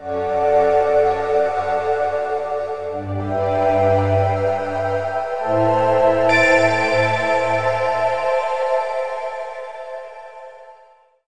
you